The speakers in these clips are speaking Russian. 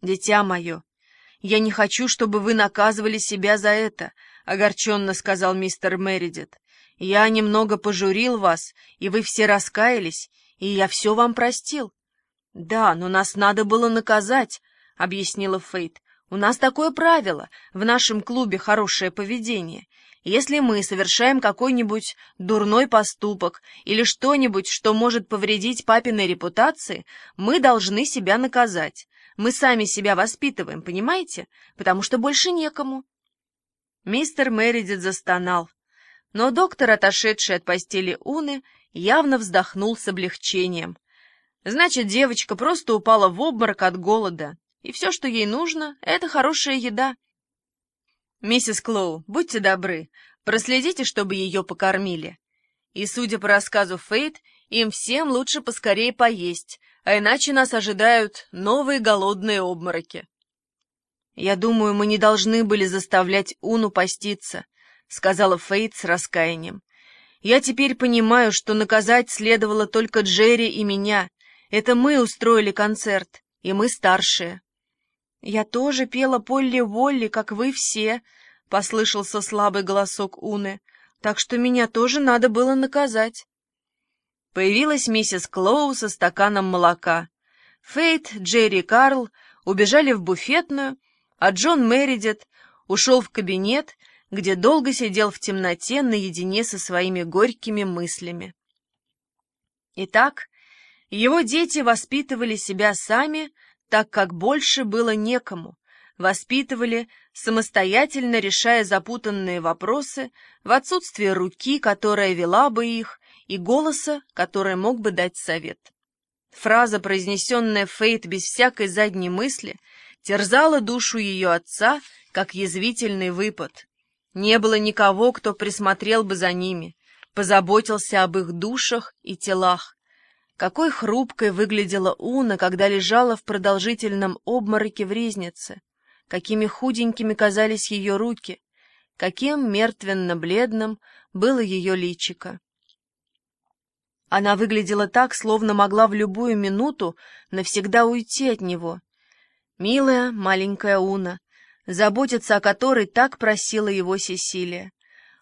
«Дитя мое, я не хочу, чтобы вы наказывали себя за это», — огорченно сказал мистер Мередит. «Я немного пожурил вас, и вы все раскаялись, и я все вам простил». «Да, но нас надо было наказать», — объяснила Фейт. «У нас такое правило, в нашем клубе хорошее поведение. Если мы совершаем какой-нибудь дурной поступок или что-нибудь, что может повредить папиной репутации, мы должны себя наказать. Мы сами себя воспитываем, понимаете? Потому что больше некому». Мистер Мередит застонал. Но доктор, отошедший от постели Уны, явно вздохнул с облегчением. Значит, девочка просто упала в обморок от голода, и все, что ей нужно, — это хорошая еда. «Миссис Клоу, будьте добры, проследите, чтобы ее покормили. И, судя по рассказу Фейт, им всем лучше поскорее поесть, а иначе нас ожидают новые голодные обмороки». «Я думаю, мы не должны были заставлять Уну поститься», — сказала Фейт с раскаянием. «Я теперь понимаю, что наказать следовало только Джерри и меня. Это мы устроили концерт, и мы старшие». «Я тоже пела Полли-Волли, как вы все», — послышался слабый голосок Уны, «так что меня тоже надо было наказать». Появилась миссис Клоу со стаканом молока. Фейт, Джерри Карл убежали в буфетную, а Джон Мередит ушел в кабинет, где долго сидел в темноте наедине со своими горькими мыслями. Итак, его дети воспитывали себя сами, так как больше было некому, воспитывали, самостоятельно решая запутанные вопросы, в отсутствие руки, которая вела бы их, и голоса, который мог бы дать совет. Фраза, произнесенная Фейт без всякой задней мысли, терзала душу ее отца, как язвительный выпад. Не было никого, кто присмотрел бы за ними, позаботился об их душах и телах, какой хрупкой выглядела Уна, когда лежала в продолжительном обмороке в резнице, какими худенькими казались ее руки, каким мертвенно-бледным было ее личико. Она выглядела так, словно могла в любую минуту навсегда уйти от него. Милая маленькая Уна, заботиться о которой так просила его Сесилия.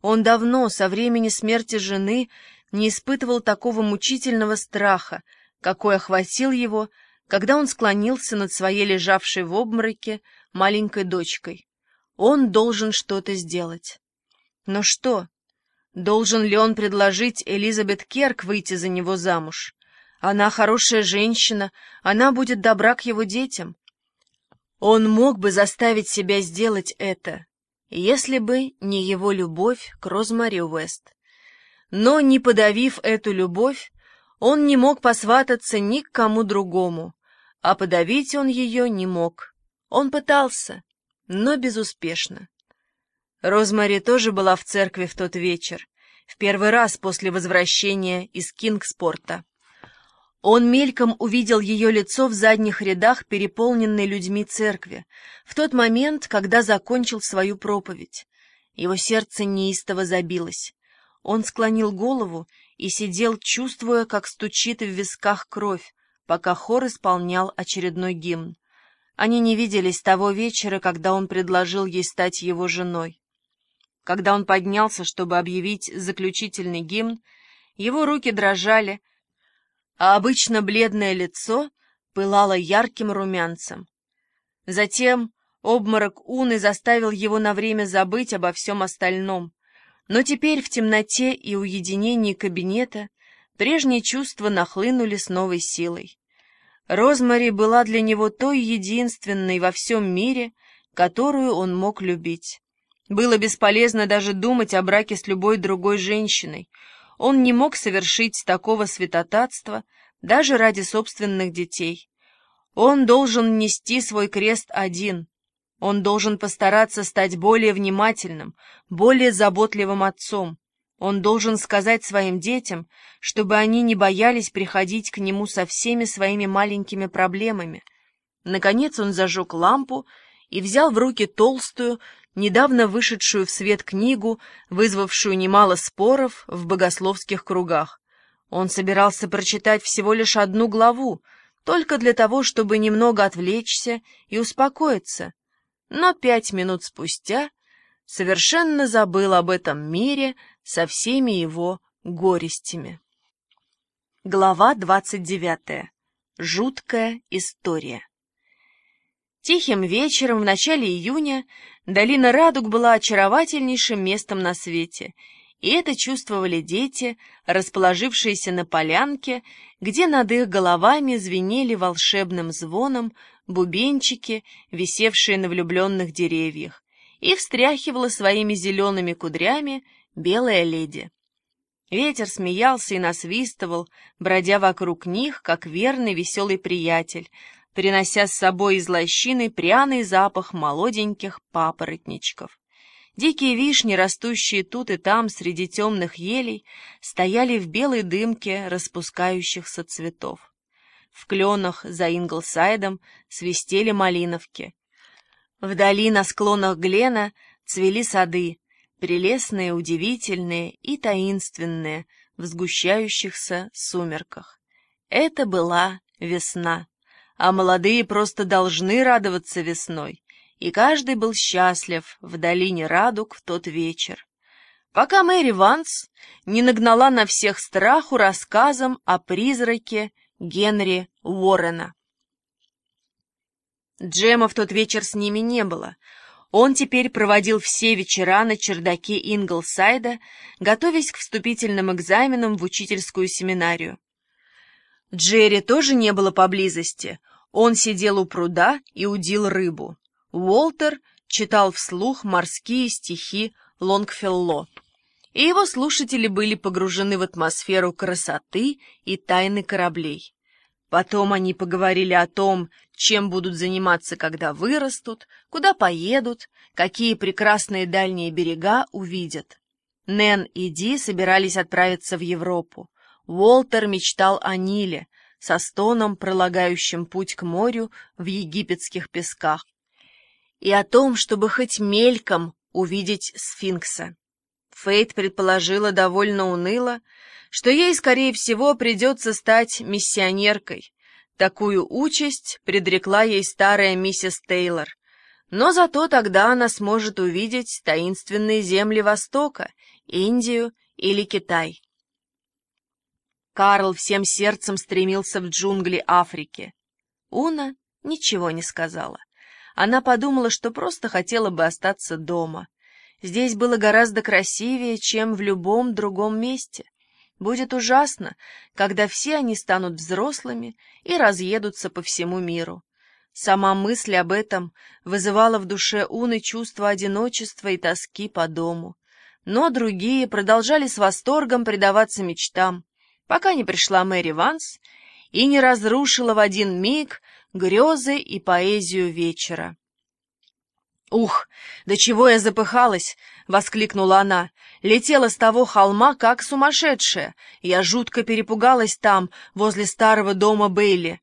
Он давно, со времени смерти жены, не испытывал такого мучительного страха, какой охватил его, когда он склонился над своей лежавшей в обмороке маленькой дочкой. Он должен что-то сделать. Но что? Должен ли он предложить Элизабет Керк выйти за него замуж? Она хорошая женщина, она будет добра к его детям. Он мог бы заставить себя сделать это, если бы не его любовь к Розмари Уэст. Но, не подавив эту любовь, он не мог посвататься ни к кому другому, а подавить он ее не мог. Он пытался, но безуспешно. Розмари тоже была в церкви в тот вечер, в первый раз после возвращения из Кингспорта. Он мельком увидел ее лицо в задних рядах, переполненной людьми церкви, в тот момент, когда закончил свою проповедь. Его сердце неистово забилось. Он склонил голову и сидел, чувствуя, как стучит в висках кровь, пока хор исполнял очередной гимн. Они не виделись того вечера, когда он предложил ей стать его женой. Когда он поднялся, чтобы объявить заключительный гимн, его руки дрожали, а обычно бледное лицо пылало ярким румянцем. Затем обморок Уны заставил его на время забыть обо всем остальном, но теперь в темноте и уединении кабинета прежние чувства нахлынули с новой силой. Розмари была для него той единственной во всем мире, которую он мог любить. Было бесполезно даже думать о браке с любой другой женщиной. Он не мог совершить такого святотатства даже ради собственных детей. Он должен нести свой крест один, он должен постараться стать более внимательным, более заботливым отцом. Он должен сказать своим детям, чтобы они не боялись приходить к нему со всеми своими маленькими проблемами. Наконец он зажег лампу и взял в руки толстую, недавно вышедшую в свет книгу, вызвавшую немало споров в богословских кругах. Он собирался прочитать всего лишь одну главу, только для того, чтобы немного отвлечься и успокоиться. Но пять минут спустя совершенно забыл об этом мире со всеми его горестями. Глава двадцать девятая. Жуткая история. Тихим вечером в начале июня долина Радуг была очаровательнейшим местом на свете, и это чувствовали дети, расположившиеся на полянке, где над их головами звенели волшебным звоном бубенчики, висевшие на влюбленных деревьях, и встряхивала своими зелеными кудрями белая леди. Ветер смеялся и насвистывал, бродя вокруг них, как верный веселый приятель, принося с собой из лощины пряный запах молоденьких папоротничков. Дикие вишни, растущие тут и там среди темных елей, стояли в белой дымке распускающихся цветов. В кленах за Инглсайдом свистели малиновки. Вдали на склонах Глена цвели сады, прелестные, удивительные и таинственные в сгущающихся сумерках. Это была весна а молодые просто должны радоваться весной, и каждый был счастлив в долине радуг в тот вечер. Пока Мэри Ванс не нагнала на всех страху рассказом о призраке Генри Уоррена. Джема в тот вечер с ними не было. Он теперь проводил все вечера на чердаке Инглсайда, готовясь к вступительным экзаменам в учительскую семинарию. Джерри тоже не было поблизости, он сидел у пруда и удил рыбу. Уолтер читал вслух морские стихи Лонгфелло. И его слушатели были погружены в атмосферу красоты и тайны кораблей. Потом они поговорили о том, чем будут заниматься, когда вырастут, куда поедут, какие прекрасные дальние берега увидят. Нэн и Ди собирались отправиться в Европу. Уолтер мечтал о Ниле, со стоном, пролагающим путь к морю в египетских песках, и о том, чтобы хоть мельком увидеть сфинкса. Фейт предположила довольно уныло, что ей, скорее всего, придется стать миссионеркой. Такую участь предрекла ей старая миссис Тейлор. Но зато тогда она сможет увидеть таинственные земли Востока, Индию или Китай. Карл всем сердцем стремился в джунгли Африки. Уна ничего не сказала. Она подумала, что просто хотела бы остаться дома. Здесь было гораздо красивее, чем в любом другом месте. Будет ужасно, когда все они станут взрослыми и разъедутся по всему миру. Сама мысль об этом вызывала в душе Уны чувство одиночества и тоски по дому. Но другие продолжали с восторгом предаваться мечтам пока не пришла Мэри Ванс и не разрушила в один миг грезы и поэзию вечера. «Ух, до чего я запыхалась!» — воскликнула она. «Летела с того холма, как сумасшедшая. Я жутко перепугалась там, возле старого дома Бейли».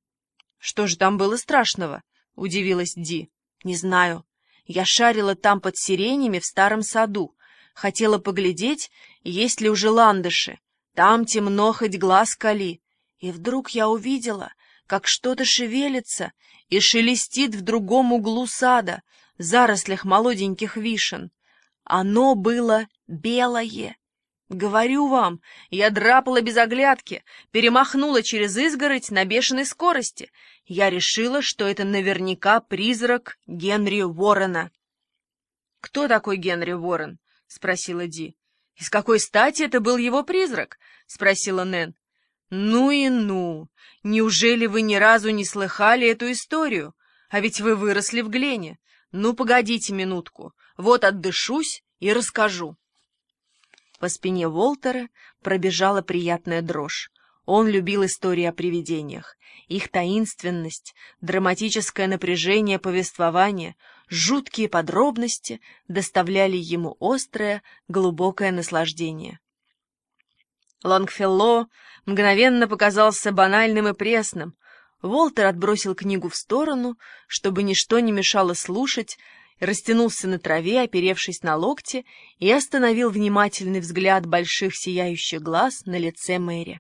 «Что же там было страшного?» — удивилась Ди. «Не знаю. Я шарила там под сиренями в старом саду. Хотела поглядеть, есть ли уже ландыши. Там темно, хоть глаз кали. И вдруг я увидела, как что-то шевелится и шелестит в другом углу сада, в зарослях молоденьких вишен. Оно было белое. Говорю вам, я драпала без оглядки, перемахнула через изгородь на бешеной скорости. Я решила, что это наверняка призрак Генри Уоррена. — Кто такой Генри Уоррен? — спросила Ди. «И с какой стати это был его призрак?» — спросила Нэн. «Ну и ну! Неужели вы ни разу не слыхали эту историю? А ведь вы выросли в Глене. Ну, погодите минутку, вот отдышусь и расскажу». По спине Волтера пробежала приятная дрожь. Он любил истории о привидениях. Их таинственность, драматическое напряжение повествования — жуткие подробности доставляли ему острое, глубокое наслаждение. Лонгфелло мгновенно показался банальным и пресным. Волтер отбросил книгу в сторону, чтобы ничто не мешало слушать, растянулся на траве, оперевшись на локте, и остановил внимательный взгляд больших сияющих глаз на лице Мэри.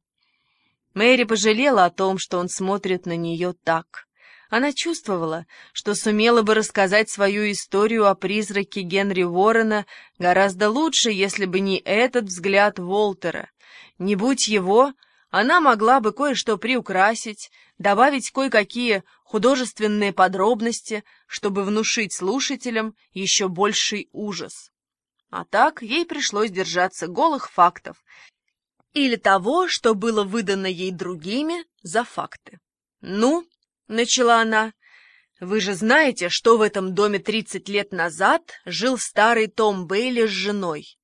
Мэри пожалела о том, что он смотрит на нее так. Она чувствовала, что сумела бы рассказать свою историю о призраке Генри Уоррена гораздо лучше, если бы не этот взгляд Волтера. Не будь его, она могла бы кое-что приукрасить, добавить кое-какие художественные подробности, чтобы внушить слушателям еще больший ужас. А так ей пришлось держаться голых фактов или того, что было выдано ей другими за факты. «Ну, — начала она, — вы же знаете, что в этом доме тридцать лет назад жил старый Том Бейли с женой.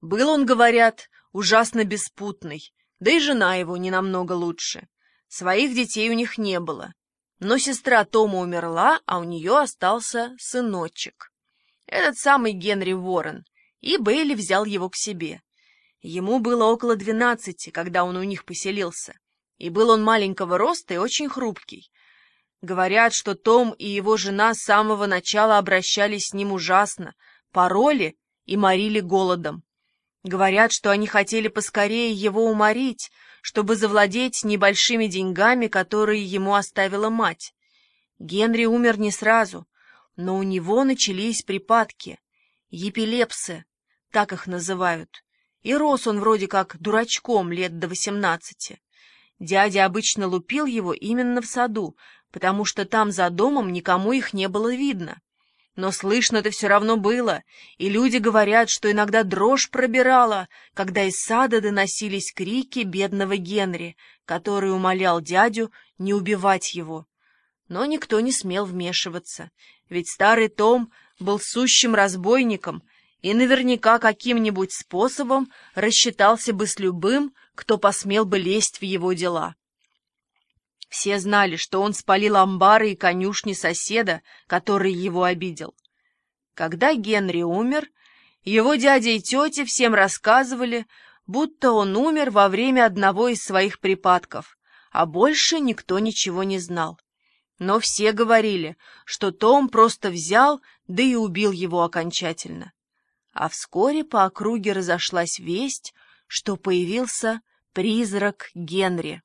Был он, говорят, ужасно беспутный, да и жена его не намного лучше. Своих детей у них не было. Но сестра Тома умерла, а у нее остался сыночек. Этот самый Генри Уоррен, и Бейли взял его к себе. Ему было около двенадцати, когда он у них поселился, и был он маленького роста и очень хрупкий. Говорят, что Том и его жена с самого начала обращались с ним ужасно, пароли и морили голодом. Говорят, что они хотели поскорее его уморить, чтобы завладеть небольшими деньгами, которые ему оставила мать. Генри умер не сразу, но у него начались припадки. Епилепсы, так их называют. И рос он вроде как дурачком лет до восемнадцати. Дядя обычно лупил его именно в саду, потому что там за домом никому их не было видно. Но слышно-то все равно было, и люди говорят, что иногда дрожь пробирала, когда из сада доносились крики бедного Генри, который умолял дядю не убивать его. Но никто не смел вмешиваться, ведь старый Том был сущим разбойником и наверняка каким-нибудь способом рассчитался бы с любым, кто посмел бы лезть в его дела. Все знали, что он спалил амбары и конюшни соседа, который его обидел. Когда Генри умер, его дядя и тетя всем рассказывали, будто он умер во время одного из своих припадков, а больше никто ничего не знал. Но все говорили, что Том просто взял, да и убил его окончательно. А вскоре по округе разошлась весть, что появился призрак Генри.